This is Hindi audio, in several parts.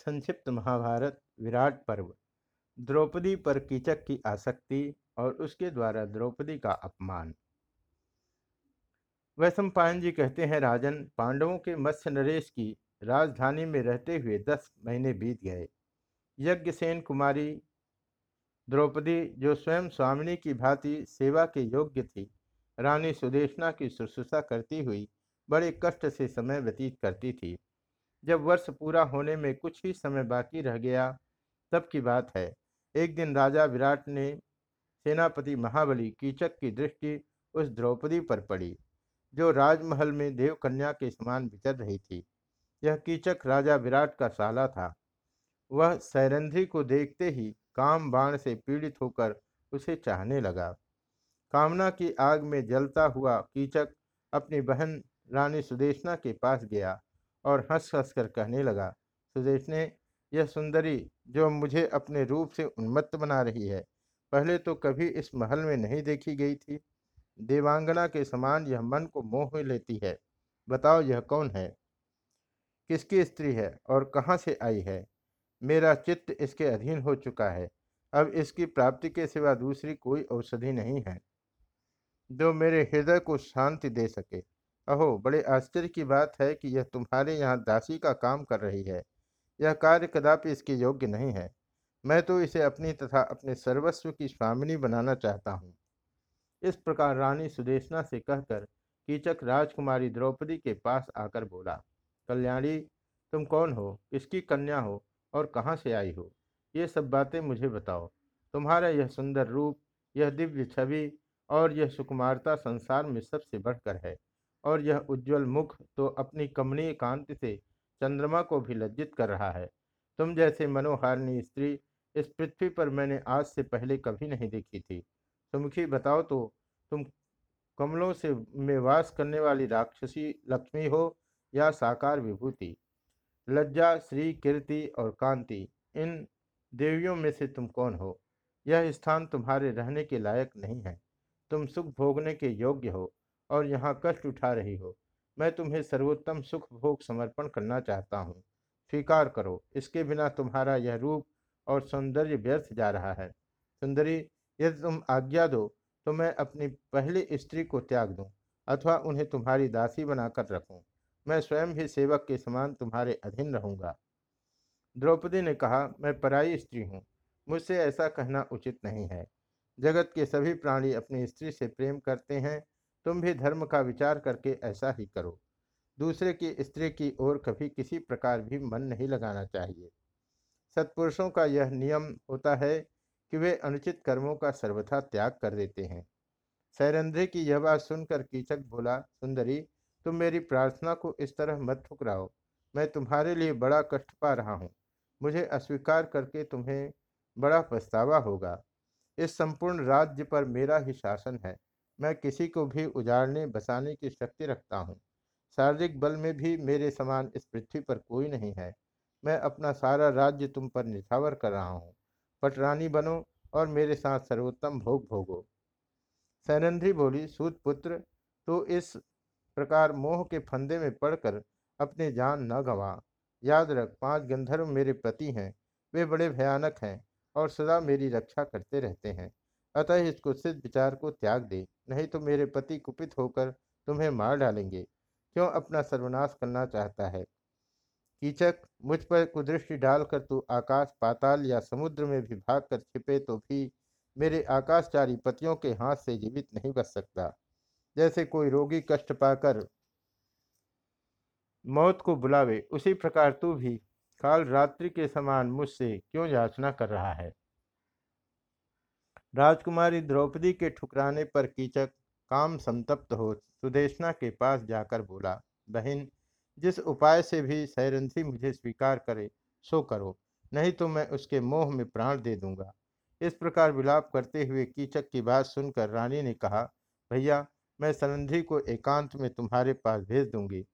संक्षिप्त महाभारत, विराट पर्व। द्रौपदी पर कीचक की आसक्ति और उसके द्वारा द्रौपदी का अपमान। वैशंपायन जी कहते हैं, राजन, पांडवों के मत्स्य नरेश की राजधानी में रहते हुए दस महीने बीत गए। यज्ञसेन कुमारी, द्रौपदी, जो स्वयं स्वामिनी की भांति सेवा के योग्य थी, रानी सुदेशना की शुश्रूषा करती हुई बड़े कष्ट से समय व्यतीत करती थी। जब वर्ष पूरा होने में कुछ ही समय बाकी रह गया, तब की बात है। एक दिन राजा विराट ने सेनापति महाबली कीचक की दृष्टि उस द्रौपदी पर पड़ी, जो राजमहल में देवकन्या के समान विचर रही थी। यह कीचक राजा विराट का साला था। वह सैरंध्री को देखते ही काम बाण से पीड़ित होकर उसे चाहने लगा। कामना की आग में जलता हुआ कीचक अपनी बहन रानी सुदेशना के पास गया। और हंस हंस कर कहने लगा, सुदेश ने, यह सुंदरी जो मुझे अपने रूप से उन्मत्त बना रही है, पहले तो कभी इस महल में नहीं देखी गई थी। देवांगना के समान यह मन को मोह लेती है। बताओ यह कौन है? किसकी स्त्री है और कहाँ से आई है? मेरा चित्त इसके अधीन हो चुका है। अब इसकी प्राप्ति के सिवा दूसरी कोई औषधि नहीं है। जो मेरे हृदय को शांति दे सके। अहो बड़े आश्चर्य की बात है कि यह तुम्हारे यहाँ दासी का काम कर रही है। यह कार्य कदापि इसके योग्य नहीं है। मैं तो इसे अपनी तथा अपने सर्वस्व की स्वामिनी बनाना चाहता हूँ। इस प्रकार रानी सुदेशना से कहकर कीचक राजकुमारी द्रौपदी के पास आकर बोला, कल्याणी, तुम कौन हो? किसकी कन्या हो? और कहाँ से आई हो? ये सब बातें मुझे बताओ। तुम्हारा यह सुंदर रूप, यह दिव्य छवि और यह सुकुमारता संसार में सबसे बढ़कर है। और यह उज्जवल मुख तो अपनी कमनीय कांति से चंद्रमा को भी लज्जित कर रहा है। तुम जैसे मनोहारिणी स्त्री इस पृथ्वी पर मैंने आज से पहले कभी नहीं देखी थी। सुमुखी, बताओ तो तुम कमलों से में वास करने वाली राक्षसी, लक्ष्मी हो या साकार विभूति? लज्जा, श्री, कीर्ति और कांति, इन देवियों में से तुम कौन हो? यह स्थान तुम्हारे रहने के लायक नहीं है। तुम सुख भोगने के योग्य हो। और यहाँ कष्ट उठा रही हो। मैं तुम्हें सर्वोत्तम सुख भोग समर्पण करना चाहता हूँ। स्वीकार करो, इसके बिना तुम्हारा यह रूप और सौंदर्य व्यर्थ जा रहा है। सुंदरी, यदि तुम आज्ञा दो तो मैं अपनी पहली स्त्री को त्याग दूँ, अथवा उन्हें तुम्हारी दासी बनाकर रखूँ। मैं स्वयं भी सेवक के समान तुम्हारे अधीन रहूँगा। द्रौपदी ने कहा, मैं पराई स्त्री हूँ, मुझसे ऐसा कहना उचित नहीं है। जगत के सभी प्राणी अपनी स्त्री से प्रेम करते हैं तुम भी धर्म का विचार करके ऐसा ही करो। दूसरे की स्त्री की ओर कभी किसी प्रकार भी मन नहीं लगाना चाहिए। सत्पुरुषों का यह नियम होता है कि वे अनुचित कर्मों का सर्वथा त्याग कर देते हैं। सैरंध्री की यह बात सुनकर कीचक बोला, सुंदरी, तुम मेरी प्रार्थना को इस तरह मत ठुकराओ। मैं तुम्हारे लिए बड़ा कष्ट पा रहा हूँ। मुझे अस्वीकार करके तुम्हें बड़ा पछतावा होगा। इस संपूर्ण राज्य पर मेरा ही शासन है। मैं किसी को भी उजाड़ने, बसाने की शक्ति रखता हूँ। शारीरिक बल में भी मेरे समान इस पृथ्वी पर कोई नहीं है। मैं अपना सारा राज्य तुम पर निछावर कर रहा हूँ। पटरानी बनो और मेरे साथ सर्वोत्तम भोग भोगो। सैनंद्री बोली, सूत पुत्र तो इस प्रकार मोह के फंदे में पड़कर अपने जान न गंवा। याद रख, पाँच गंधर्व मेरे पति हैं। वे बड़े भयानक हैं और सदा मेरी रक्षा करते रहते हैं। अतः इस कुत्सित विचार को त्याग दे, नहीं तो मेरे पति कुपित होकर तुम्हें मार डालेंगे। क्यों अपना सर्वनाश करना चाहता है? कीचक, मुझ पर कुदृष्टि डालकर तू आकाश, पाताल या समुद्र में भी भाग कर छिपे तो भी मेरे आकाशचारी पतियों के हाथ से जीवित नहीं बच सकता। जैसे कोई रोगी कष्ट पाकर मौत को बुलावे, उसी प्रकार तू भी काल रात्रि के समान मुझसे क्यों याचना कर रहा है? राजकुमारी द्रौपदी के ठुकराने पर कीचक काम संतप्त हो सुदेशना के पास जाकर बोला, बहन, जिस उपाय से भी सैरंथी मुझे स्वीकार करे, सो करो, नहीं तो मैं उसके मोह में प्राण दे दूँगा। इस प्रकार विलाप करते हुए कीचक की बात सुनकर रानी ने कहा, भैया, मैं सरंधी को एकांत में तुम्हारे पास भेज दूँगी।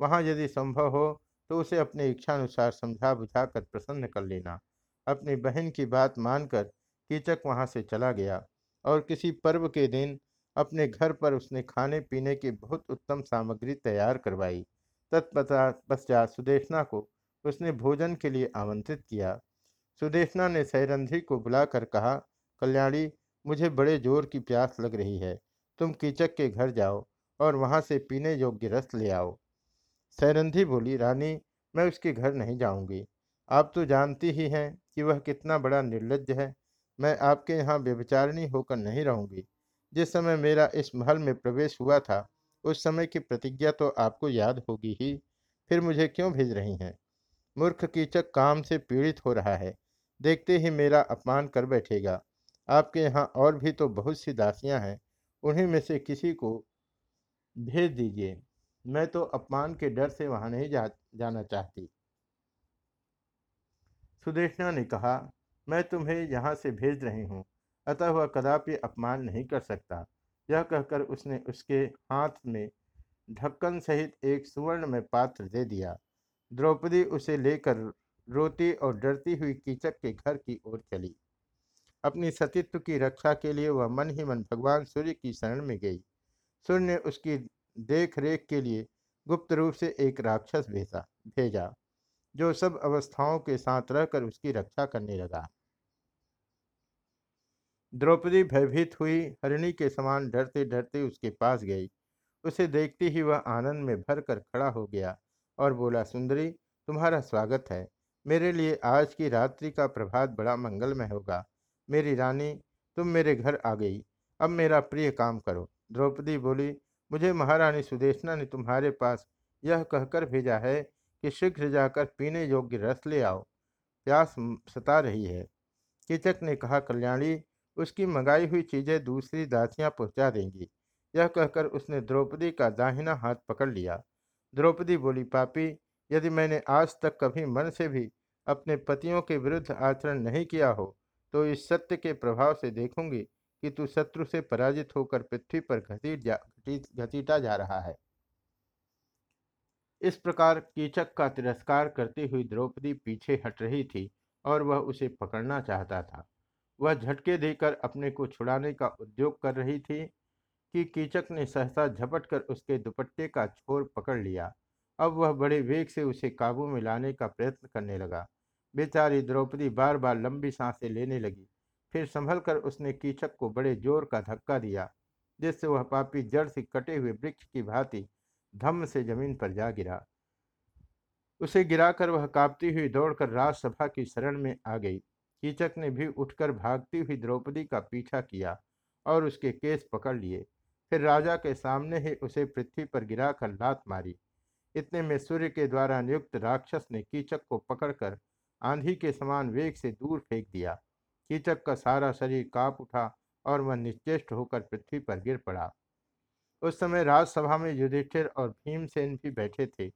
वहाँ यदि संभव हो तो उसे अपने इच्छानुसार समझा बुझा कर प्रसन्न कर लेना। अपनी बहन की बात मानकर कीचक वहाँ से चला गया और किसी पर्व के दिन अपने घर पर उसने खाने पीने की बहुत उत्तम सामग्री तैयार करवाई। तत्पश्चात सुदेशना को उसने भोजन के लिए आमंत्रित किया। सुदेशना ने सैरंधी को बुलाकर कहा, कल्याणी, मुझे बड़े ज़ोर की प्यास लग रही है। तुम कीचक के घर जाओ और वहाँ से पीने योग्य रस ले आओ। सैरंधी बोली, रानी, मैं उसके घर नहीं जाऊँगी। आप तो जानती ही हैं कि वह कितना बड़ा निर्लज है। मैं आपके यहाँ व्यभिचारिणी होकर नहीं रहूँगी। जिस समय मेरा इस महल में प्रवेश हुआ था उस समय की प्रतिज्ञा तो आपको याद होगी ही। फिर मुझे क्यों भेज रही हैं? मूर्ख कीचक काम से पीड़ित हो रहा है। देखते ही मेरा अपमान कर बैठेगा। आपके यहाँ और भी तो बहुत सी दासियाँ हैं। उन्हीं में से किसी को भेज दीजिए। मैं तो अपमान के डर से वहाँ नहीं जा, जाना चाहती। सुदेशना ने कहा मैं तुम्हें यहाँ से भेज रही हूँ। अतः वह कदापि अपमान नहीं कर सकता। यह कहकर उसने उसके हाथ में ढक्कन सहित एक सुवर्ण में पात्र दे दिया। द्रौपदी उसे लेकर रोती और डरती हुई कीचक के घर की ओर चली। अपनी सतीत्व की रक्षा के लिए वह मन ही मन भगवान सूर्य की शरण में गई। सूर्य ने उसकी देख रेख के लिए गुप्त रूप से एक राक्षस भेजा भेजा, जो सब अवस्थाओं के साथ रहकर उसकी रक्षा करने लगा। द्रौपदी भयभीत हुई, हरिणी के समान डरते डरते उसके पास गई। उसे देखते ही वह आनंद में भर कर खड़ा हो गया और बोला, सुंदरी, तुम्हारा स्वागत है। मेरे लिए आज की रात्रि का प्रभात बड़ा मंगलमय होगा। मेरी रानी, तुम मेरे घर आ गई। अब मेरा प्रिय काम करो। द्रौपदी बोली, मुझे महारानी सुदेशना ने तुम्हारे पास यह कहकर भेजा है कि शीघ्र जाकर पीने योग्य रस ले आओ। प्यास सता रही है। कीचक ने कहा, कल्याणी उसकी मंगाई हुई चीज़ें दूसरी दासियाँ पहुँचा देंगी। यह कहकर उसने द्रौपदी का दाहिना हाथ पकड़ लिया। द्रौपदी बोली, पापी, यदि मैंने आज तक कभी मन से भी अपने पतियों के विरुद्ध आचरण नहीं किया हो तो इस सत्य के प्रभाव से देखूँगी कि तू शत्रु से पराजित होकर पृथ्वी पर घसीट जा घसीटा जा रहा है। इस प्रकार कीचक का तिरस्कार करती हुई द्रौपदी पीछे हट रही थी और वह उसे पकड़ना चाहता था। वह झटके देकर अपने को छुड़ाने का उद्योग कर रही थी कि कीचक ने सहसा झपट कर उसके दुपट्टे का छोर पकड़ लिया। अब वह बड़े वेग से उसे काबू में लाने का प्रयत्न करने लगा। बेचारी द्रौपदी बार बार लंबी साँसें लेने लगी। फिर संभल कर उसने कीचक को बड़े ज़ोर का धक्का दिया, जिससे वह पापी जड़ से कटे हुए वृक्ष की भांति धम्म से ज़मीन पर जा गिरा। उसे गिराकर वह कांपती हुई दौड़कर राजसभा की शरण में आ गई। कीचक ने भी उठकर भागती हुई द्रौपदी का पीछा किया और उसके केस पकड़ लिए। फिर राजा के सामने ही उसे पृथ्वी पर गिराकर लात मारी। इतने में सूर्य के द्वारा नियुक्त राक्षस ने कीचक को पकड़कर आंधी के समान वेग से दूर फेंक दिया। कीचक का सारा शरीर काँप उठा और वह निश्चेष्ट होकर पृथ्वी पर गिर पड़ा। उस समय राजसभा में युधिष्ठिर और भीमसेन भी बैठे थे।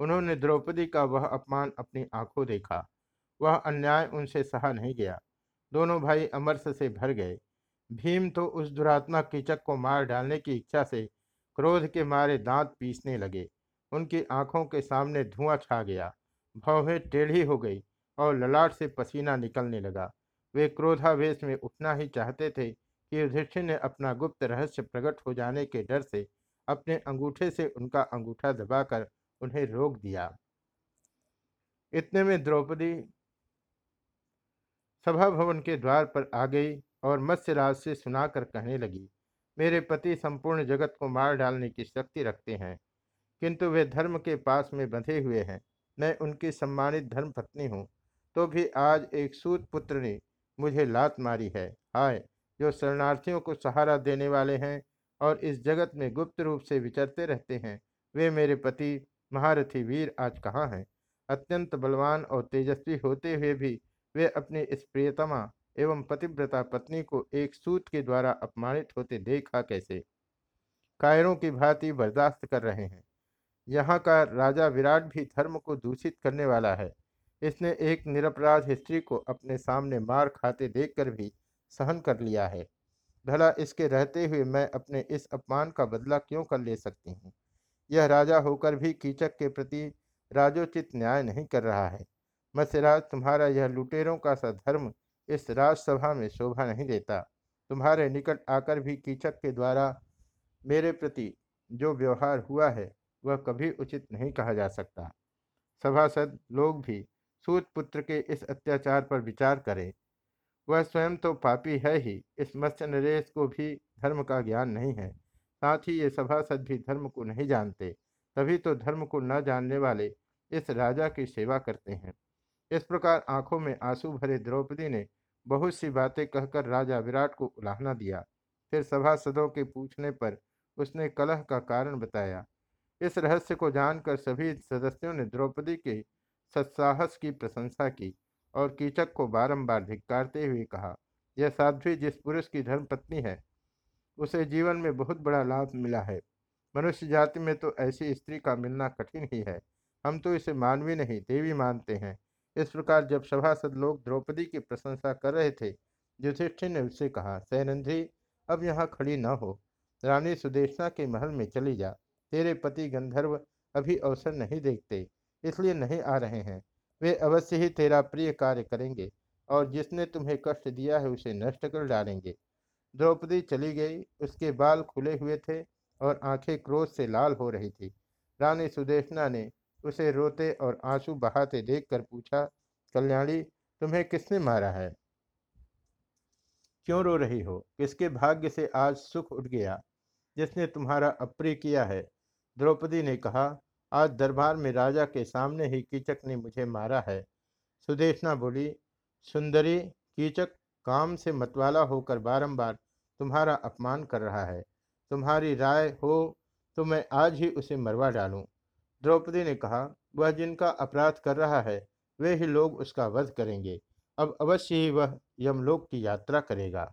उन्होंने द्रौपदी का वह अपमान अपनी आँखों देखा। वह अन्याय उनसे सहा नहीं गया। दोनों भाई अमरस से भर गए। भीम तो उस दुरात्मा कीचक को मार डालने की इच्छा से क्रोध के मारे दांत पीसने लगे। उनकी आँखों के सामने धुआँ छा गया। भवें टेढ़ी हो गई और ललाट से पसीना निकलने लगा। वे क्रोधावेश में उठना ही चाहते थे कि युधिष्ठिर ने अपना गुप्त रहस्य प्रकट हो जाने के डर से अपने अंगूठे से उनका अंगूठा दबाकर उन्हें रोक दिया। इतने में द्रौपदी सभा भवन के द्वार पर आ गई और मत्स्यराज से सुनाकर कहने लगी, मेरे पति संपूर्ण जगत को मार डालने की शक्ति रखते हैं, किंतु वे धर्म के पास में बंधे हुए हैं। मैं उनकी सम्मानित धर्म पत्नी हूँ तो भी आज एक सूत पुत्र ने मुझे लात मारी है। हाय, जो शरणार्थियों को सहारा देने वाले हैं और इस जगत में गुप्त रूप से विचरते रहते हैं, वे मेरे पति महारथी वीर आज कहाँ हैं? अत्यंत बलवान और तेजस्वी होते हुए भी वे अपनी इस प्रियतमा एवं पतिव्रता पत्नी को एक सूत के द्वारा अपमानित होते देखा कैसे? कायरों की भांति बर्दाश्त कर रहे हैं। यहाँ का राजा विराट भी धर्म को दूषित करने वाला है। इसने एक निरपराध स्त्री को अपने सामने मार खाते देखकर भी सहन कर लिया है। भला इसके रहते हुए मैं अपने इस अपमान का बदला क्यों कर ले सकती हूँ? यह राजा होकर भी कीचक के प्रति राजोचित न्याय नहीं कर रहा है। मत्स्यराज तुम्हारा यह लुटेरों का सा धर्म इस राजसभा में शोभा नहीं देता। तुम्हारे निकट आकर भी कीचक के द्वारा मेरे प्रति जो व्यवहार हुआ है, वह कभी उचित नहीं कहा जा सकता। सभासद लोग भी सूत पुत्र के इस अत्याचार पर विचार करें। वह स्वयं तो पापी है ही, इस मत्स्य नरेश को भी धर्म का ज्ञान नहीं है। साथ ही ये सभासद भी धर्म को नहीं जानते, तभी तो धर्म को न जानने वाले इस राजा की सेवा करते हैं। इस प्रकार आँखों में आँसू भरे द्रौपदी ने बहुत सी बातें कहकर राजा विराट को उलाहना दिया। फिर सभासदों के पूछने पर उसने कलह का कारण बताया। इस रहस्य को जानकर सभी सदस्यों ने द्रौपदी के सत्साहस की प्रशंसा की और कीचक को बारंबार धिक्कारते हुए कहा, यह साध्वी जिस पुरुष की धर्मपत्नी है, उसे जीवन में बहुत बड़ा लाभ मिला है। मनुष्य जाति में तो ऐसी स्त्री का मिलना कठिन ही है। हम तो इसे मानवी नहीं, देवी मानते हैं। इस प्रकार जब सभासद लोग द्रौपदी की प्रशंसा कर रहे थे, युधिष्ठिर ने उससे कहा सैनंद्री अब यहाँ खड़ी न हो। रानी सुदेशना के महल में चली जा। तेरे पति गंधर्व अभी अवसर नहीं देखते, इसलिए नहीं आ रहे हैं। वे अवश्य ही तेरा प्रिय कार्य करेंगे और जिसने तुम्हें कष्ट दिया है उसे नष्ट कर डालेंगे द्रौपदी चली गई, उसके बाल खुले हुए थे और आँखें क्रोध से लाल हो रही थी। रानी सुदेशना ने उसे रोते और आँसू बहाते देखकर पूछा, कल्याणी, तुम्हें किसने मारा है? क्यों रो रही हो? किसके भाग्य से आज सुख उठ गया? जिसने तुम्हारा अप्रिय किया है? द्रौपदी ने कहा, आज दरबार में राजा के सामने ही कीचक ने मुझे मारा है। सुदेशना बोली, सुंदरी, कीचक काम से मतवाला होकर बारंबार तुम्हारा अपमान कर रहा है। तुम्हारी राय हो तो मैं आज ही उसे मरवा डालूं। द्रौपदी ने कहा, वह जिनका अपराध कर रहा है, वे ही लोग उसका वध करेंगे। अब अवश्य ही वह यमलोक की यात्रा करेगा।